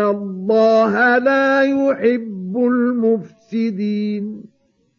الله لا يحب المفسدين